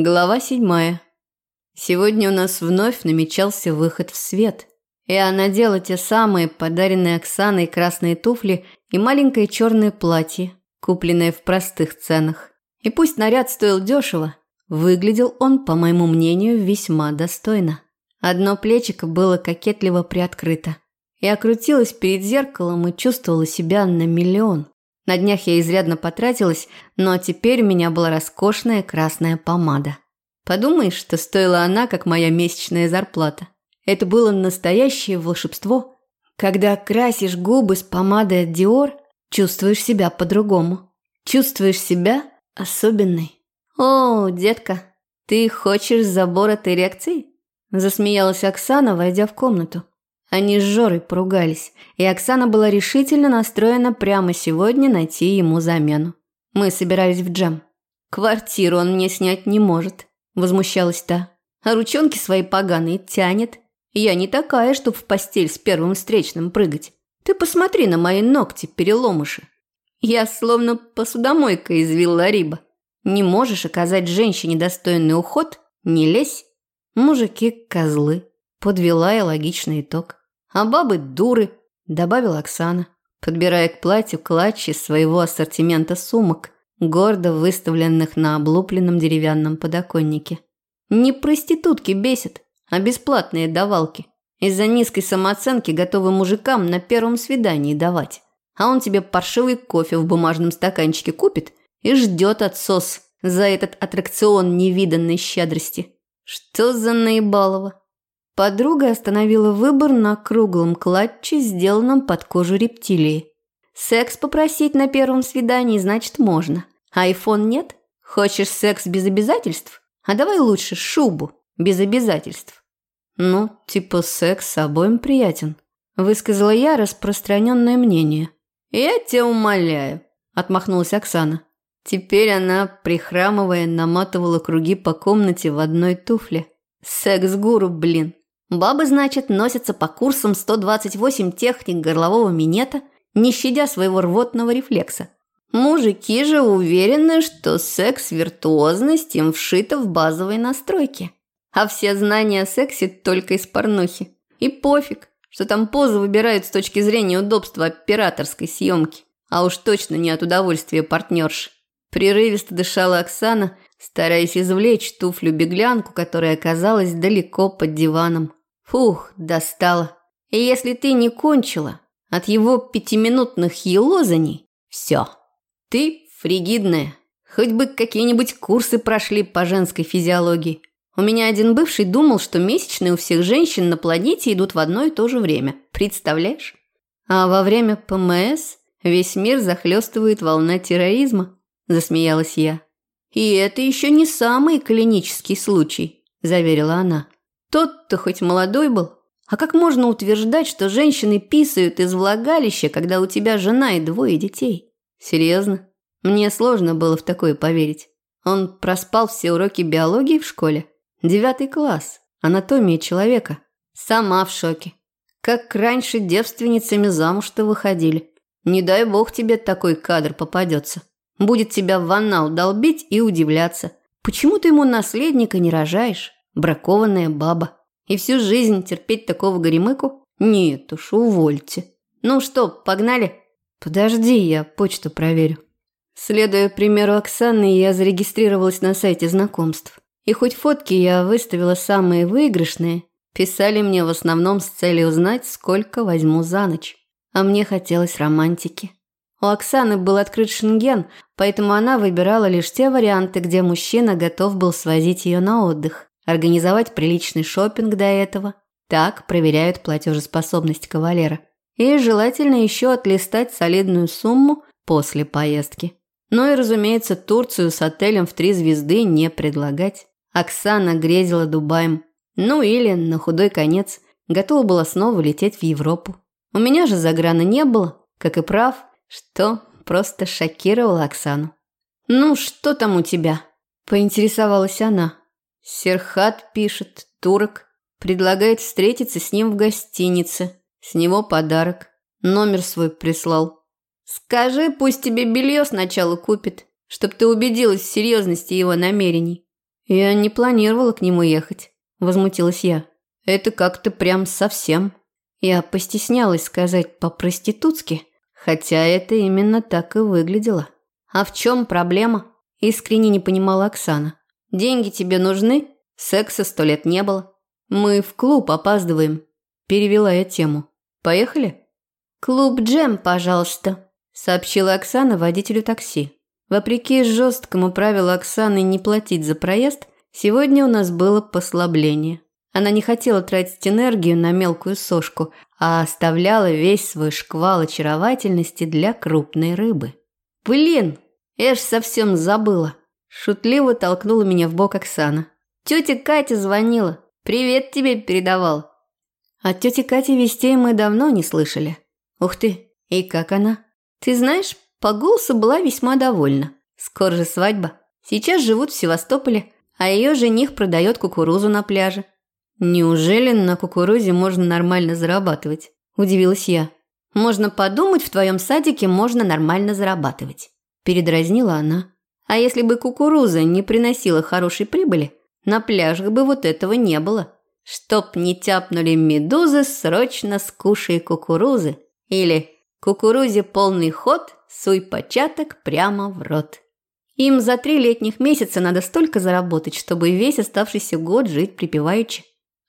Глава седьмая. Сегодня у нас вновь намечался выход в свет. Я надела те самые подаренные Оксаной красные туфли и маленькое черное платье, купленное в простых ценах. И пусть наряд стоил дешево, выглядел он, по моему мнению, весьма достойно. Одно плечико было кокетливо приоткрыто. Я крутилась перед зеркалом и чувствовала себя на миллион. На днях я изрядно потратилась, но теперь у меня была роскошная красная помада. Подумаешь, что стоила она, как моя месячная зарплата. Это было настоящее волшебство. Когда красишь губы с помадой от Dior, чувствуешь себя по-другому. Чувствуешь себя особенной. «О, детка, ты хочешь забор от эрекции?» Засмеялась Оксана, войдя в комнату. Они с Жорой поругались, и Оксана была решительно настроена прямо сегодня найти ему замену. Мы собирались в джем. «Квартиру он мне снять не может», – возмущалась та. «А ручонки свои поганые тянет. Я не такая, чтоб в постель с первым встречным прыгать. Ты посмотри на мои ногти, переломыши. Я словно посудомойка из Виллариба. Не можешь оказать женщине достойный уход – не лезь. Мужики – козлы». Подвела я логичный итог. А бабы дуры, добавила Оксана, подбирая к платью клатч из своего ассортимента сумок, гордо выставленных на облупленном деревянном подоконнике. Не проститутки бесят, а бесплатные давалки. Из-за низкой самооценки готовы мужикам на первом свидании давать. А он тебе паршивый кофе в бумажном стаканчике купит и ждет отсос за этот аттракцион невиданной щедрости. Что за наебалово? Подруга остановила выбор на круглом клатче, сделанном под кожу рептилии. Секс попросить на первом свидании, значит, можно. Айфон нет? Хочешь секс без обязательств? А давай лучше шубу без обязательств. Ну, типа секс обоим приятен. Высказала я распространенное мнение. Я тебя умоляю, отмахнулась Оксана. Теперь она, прихрамывая, наматывала круги по комнате в одной туфле. Секс-гуру, блин. Бабы, значит, носятся по курсам 128 техник горлового минета, не щадя своего рвотного рефлекса. Мужики же уверены, что секс-виртуозность им вшита в базовые настройки. А все знания о сексе только из порнухи. И пофиг, что там позы выбирают с точки зрения удобства операторской съемки, а уж точно не от удовольствия партнерши. Прерывисто дышала Оксана, стараясь извлечь туфлю-беглянку, которая оказалась далеко под диваном. Фух, достала. И если ты не кончила от его пятиминутных елозаний, все. Ты фригидная. Хоть бы какие-нибудь курсы прошли по женской физиологии. У меня один бывший думал, что месячные у всех женщин на планете идут в одно и то же время. Представляешь? А во время ПМС весь мир захлестывает волна терроризма, засмеялась я. И это еще не самый клинический случай, заверила она. Тот-то хоть молодой был. А как можно утверждать, что женщины писают из влагалища, когда у тебя жена и двое детей? Серьезно? Мне сложно было в такое поверить. Он проспал все уроки биологии в школе. Девятый класс. Анатомия человека. Сама в шоке. Как раньше девственницами замуж-то выходили. Не дай бог тебе такой кадр попадется. Будет тебя в ваннал долбить и удивляться. Почему ты ему наследника не рожаешь? Бракованная баба. И всю жизнь терпеть такого горемыку? Нет уж, увольте. Ну что, погнали? Подожди, я почту проверю. Следуя примеру Оксаны, я зарегистрировалась на сайте знакомств. И хоть фотки я выставила самые выигрышные, писали мне в основном с целью узнать, сколько возьму за ночь. А мне хотелось романтики. У Оксаны был открыт шенген, поэтому она выбирала лишь те варианты, где мужчина готов был свозить ее на отдых организовать приличный шопинг до этого. Так проверяют платежеспособность кавалера. И желательно еще отлистать солидную сумму после поездки. Ну и, разумеется, Турцию с отелем в три звезды не предлагать. Оксана грезила Дубаем. Ну или, на худой конец, готова была снова лететь в Европу. У меня же заграна не было, как и прав, что просто шокировало Оксану. «Ну, что там у тебя?» – поинтересовалась она. Серхат пишет, турок, предлагает встретиться с ним в гостинице. С него подарок. Номер свой прислал. Скажи, пусть тебе белье сначала купит, чтоб ты убедилась в серьезности его намерений. Я не планировала к нему ехать, возмутилась я. Это как-то прям совсем. Я постеснялась сказать по-проститутски, хотя это именно так и выглядело. А в чем проблема? Искренне не понимала Оксана. Деньги тебе нужны? Секса сто лет не было. Мы в клуб опаздываем. Перевела я тему. Поехали? Клуб Джем, пожалуйста, сообщила Оксана водителю такси. Вопреки жесткому правилу Оксаны не платить за проезд, сегодня у нас было послабление. Она не хотела тратить энергию на мелкую сошку, а оставляла весь свой шквал очаровательности для крупной рыбы. «Блин, я ж совсем забыла!» Шутливо толкнула меня в бок Оксана. «Тетя Катя звонила. Привет тебе передавал». От тети Кати вестей мы давно не слышали. Ух ты, и как она? Ты знаешь, по голосу была весьма довольна. Скоро же свадьба. Сейчас живут в Севастополе, а ее жених продает кукурузу на пляже. Неужели на кукурузе можно нормально зарабатывать? Удивилась я. Можно подумать, в твоем садике можно нормально зарабатывать. Передразнила она. А если бы кукуруза не приносила хорошей прибыли, на пляжах бы вот этого не было. Чтоб не тяпнули медузы, срочно скушай кукурузы. Или кукурузе полный ход, суй початок прямо в рот. Им за три летних месяца надо столько заработать, чтобы весь оставшийся год жить припеваючи.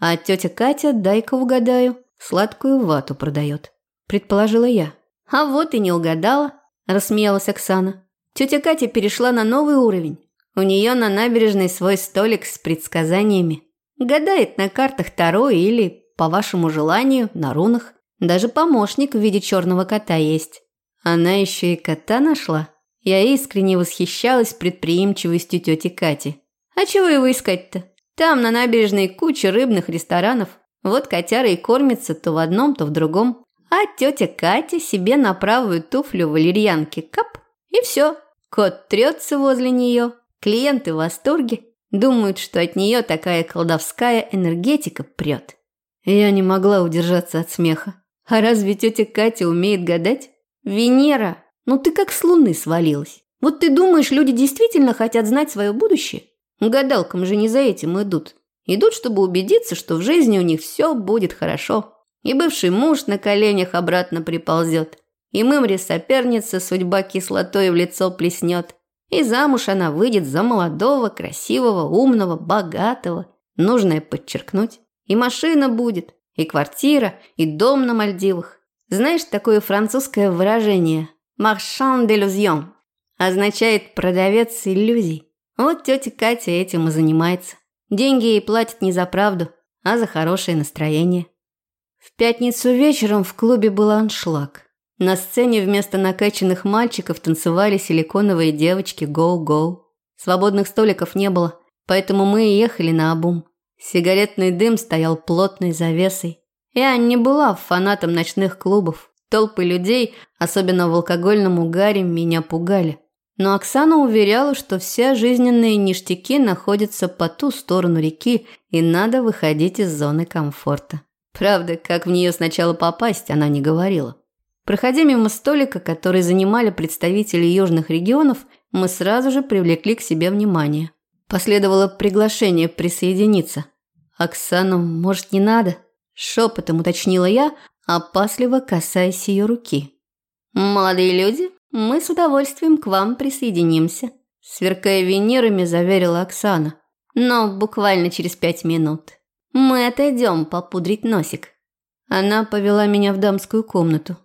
А тетя Катя, дай-ка угадаю, сладкую вату продает. Предположила я. А вот и не угадала, рассмеялась Оксана. Тетя Катя перешла на новый уровень. У нее на набережной свой столик с предсказаниями. Гадает на картах Таро или, по вашему желанию, на рунах. Даже помощник в виде черного кота есть. Она еще и кота нашла. Я искренне восхищалась предприимчивостью тети Кати. А чего его искать-то? Там на набережной куча рыбных ресторанов. Вот котяра и кормится то в одном, то в другом. А тетя Катя себе на правую туфлю валерьянки кап, и все. Кот трется возле нее. Клиенты в восторге. Думают, что от нее такая колдовская энергетика прет. Я не могла удержаться от смеха. А разве тетя Катя умеет гадать? Венера, ну ты как с луны свалилась. Вот ты думаешь, люди действительно хотят знать свое будущее? Гадалкам же не за этим идут. Идут, чтобы убедиться, что в жизни у них все будет хорошо. И бывший муж на коленях обратно приползет. И мымре соперница судьба кислотой в лицо плеснет. И замуж она выйдет за молодого, красивого, умного, богатого. Нужное подчеркнуть. И машина будет, и квартира, и дом на Мальдивах. Знаешь такое французское выражение «marchand d'illusion» означает «продавец иллюзий». Вот тетя Катя этим и занимается. Деньги ей платят не за правду, а за хорошее настроение. В пятницу вечером в клубе был аншлаг. На сцене вместо накачанных мальчиков танцевали силиконовые девочки «Гоу-гоу». Свободных столиков не было, поэтому мы и ехали на обум. Сигаретный дым стоял плотной завесой. Я не была фанатом ночных клубов. Толпы людей, особенно в алкогольном угаре, меня пугали. Но Оксана уверяла, что все жизненные ништяки находятся по ту сторону реки, и надо выходить из зоны комфорта. Правда, как в нее сначала попасть, она не говорила. Проходя мимо столика, который занимали представители южных регионов, мы сразу же привлекли к себе внимание. Последовало приглашение присоединиться. «Оксану, может, не надо?» Шепотом уточнила я, опасливо касаясь ее руки. «Молодые люди, мы с удовольствием к вам присоединимся», сверкая Венерами, заверила Оксана. «Но буквально через пять минут. Мы отойдем попудрить носик». Она повела меня в дамскую комнату.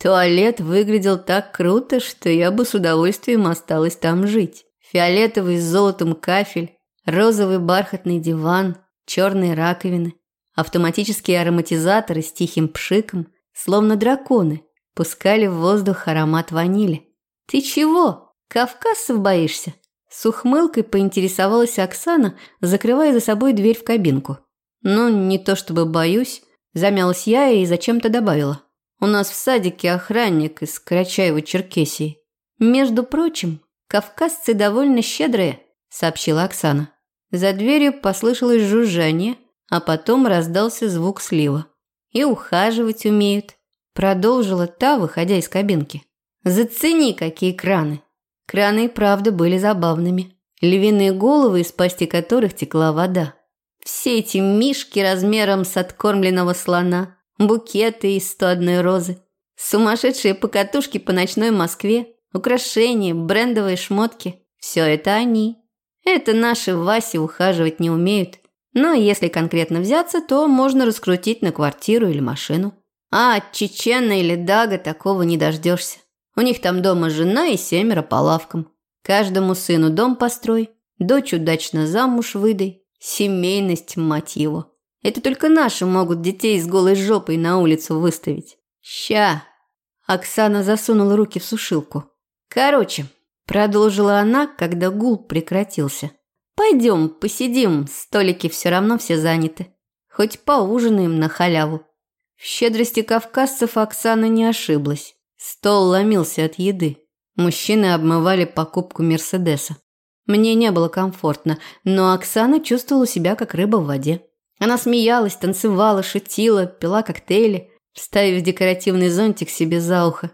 Туалет выглядел так круто, что я бы с удовольствием осталась там жить. Фиолетовый с золотом кафель, розовый бархатный диван, черные раковины. Автоматические ароматизаторы с тихим пшиком, словно драконы, пускали в воздух аромат ванили. «Ты чего? Кавказцев боишься?» С ухмылкой поинтересовалась Оксана, закрывая за собой дверь в кабинку. «Ну, не то чтобы боюсь», – замялась я и зачем-то добавила. «У нас в садике охранник из Карачаева-Черкесии. Между прочим, кавказцы довольно щедрые», – сообщила Оксана. За дверью послышалось жужжание – а потом раздался звук слива. «И ухаживать умеют», – продолжила та, выходя из кабинки. «Зацени, какие краны!» Краны и правда были забавными. львиные головы, из пасти которых текла вода. Все эти мишки размером с откормленного слона, букеты из 101 розы, сумасшедшие покатушки по ночной Москве, украшения, брендовые шмотки – все это они. Это наши Васи ухаживать не умеют. Но если конкретно взяться, то можно раскрутить на квартиру или машину. А от Чечена или Дага такого не дождешься. У них там дома жена и семеро по лавкам. Каждому сыну дом построй, дочь удачно замуж выдай. Семейность, мать его. Это только наши могут детей с голой жопой на улицу выставить. Ща. Оксана засунула руки в сушилку. Короче, продолжила она, когда гул прекратился. Пойдем, посидим, столики все равно все заняты. Хоть поужинаем на халяву. В щедрости кавказцев Оксана не ошиблась. Стол ломился от еды. Мужчины обмывали покупку Мерседеса. Мне не было комфортно, но Оксана чувствовала себя как рыба в воде. Она смеялась, танцевала, шутила, пила коктейли, вставив декоративный зонтик себе за ухо.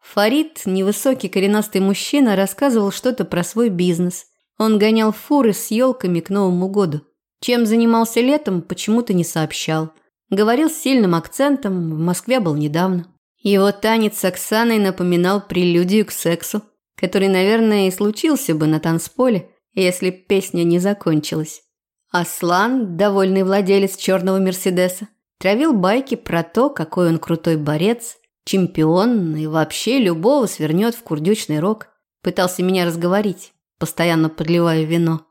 Фарид, невысокий коренастый мужчина, рассказывал что-то про свой бизнес. Он гонял фуры с елками к Новому году. Чем занимался летом, почему-то не сообщал. Говорил с сильным акцентом, в Москве был недавно. Его танец с Оксаной напоминал прелюдию к сексу, который, наверное, и случился бы на танцполе, если песня не закончилась. Аслан, довольный владелец черного Мерседеса, травил байки про то, какой он крутой борец, чемпион и вообще любого свернет в курдючный рог. Пытался меня разговорить, постоянно подливая вино.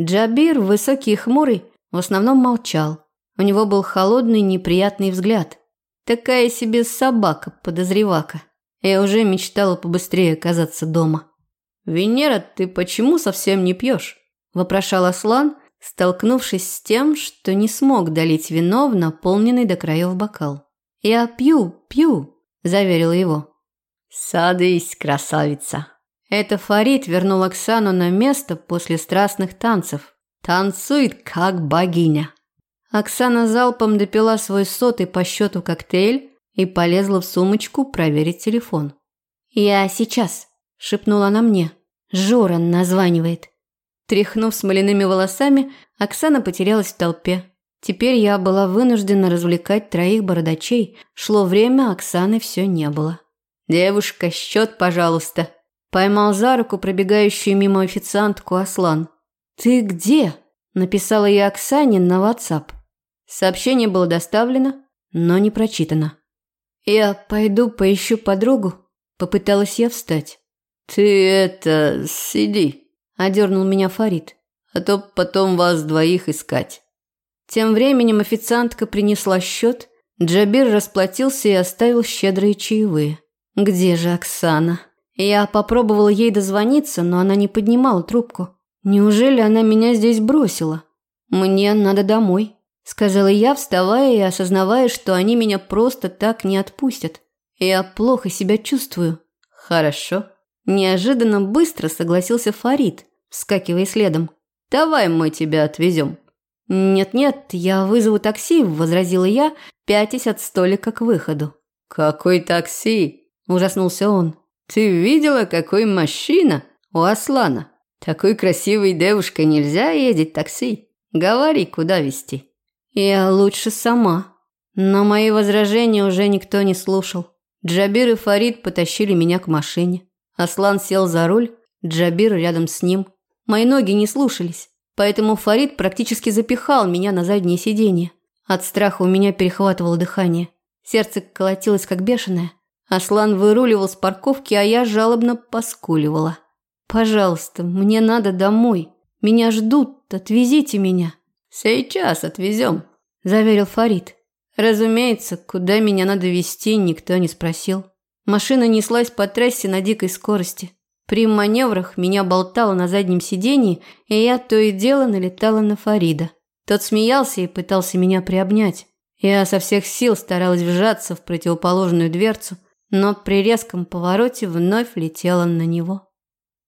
Джабир, высокий и хмурый, в основном молчал. У него был холодный, неприятный взгляд – Такая себе собака-подозревака. Я уже мечтала побыстрее оказаться дома. «Венера, ты почему совсем не пьешь?» – вопрошал Аслан, столкнувшись с тем, что не смог долить вино в наполненный до краев бокал. «Я пью, пью», – заверила его. «Садись, красавица!» Это Фарид вернул Оксану на место после страстных танцев. Танцует, как богиня. Оксана залпом допила свой сотый по счету коктейль и полезла в сумочку проверить телефон. «Я сейчас», – шепнула она мне. «Жора названивает». Тряхнув смоляными волосами, Оксана потерялась в толпе. Теперь я была вынуждена развлекать троих бородачей. Шло время, Оксаны все не было. «Девушка, счет, пожалуйста», – поймал за руку пробегающую мимо официантку Аслан. «Ты где?» – написала я Оксане на WhatsApp. Сообщение было доставлено, но не прочитано. «Я пойду поищу подругу», – попыталась я встать. «Ты это, сиди», – одернул меня Фарид, «а то потом вас двоих искать». Тем временем официантка принесла счет, Джабир расплатился и оставил щедрые чаевые. «Где же Оксана?» Я попробовала ей дозвониться, но она не поднимала трубку. Неужели она меня здесь бросила? Мне надо домой сказала я, вставая и осознавая, что они меня просто так не отпустят. Я плохо себя чувствую. Хорошо. Неожиданно быстро согласился Фарид, вскакивая следом. Давай мы тебя отвезем. Нет-нет, я вызову такси, возразила я, пятясь от столика к выходу. Какой такси? ужаснулся он. Ты видела, какой мужчина у Аслана? Такой красивой девушкой нельзя ездить такси. Говори, куда везти. Я лучше сама. Но мои возражения уже никто не слушал. Джабир и Фарид потащили меня к машине. Аслан сел за руль, Джабир рядом с ним. Мои ноги не слушались, поэтому Фарид практически запихал меня на заднее сиденье. От страха у меня перехватывало дыхание. Сердце колотилось как бешеное. Аслан выруливал с парковки, а я жалобно поскуливала. «Пожалуйста, мне надо домой. Меня ждут, отвезите меня». «Сейчас отвезем», – заверил Фарид. Разумеется, куда меня надо везти, никто не спросил. Машина неслась по трассе на дикой скорости. При маневрах меня болтало на заднем сидении, и я то и дело налетала на Фарида. Тот смеялся и пытался меня приобнять. Я со всех сил старалась вжаться в противоположную дверцу, но при резком повороте вновь летела на него.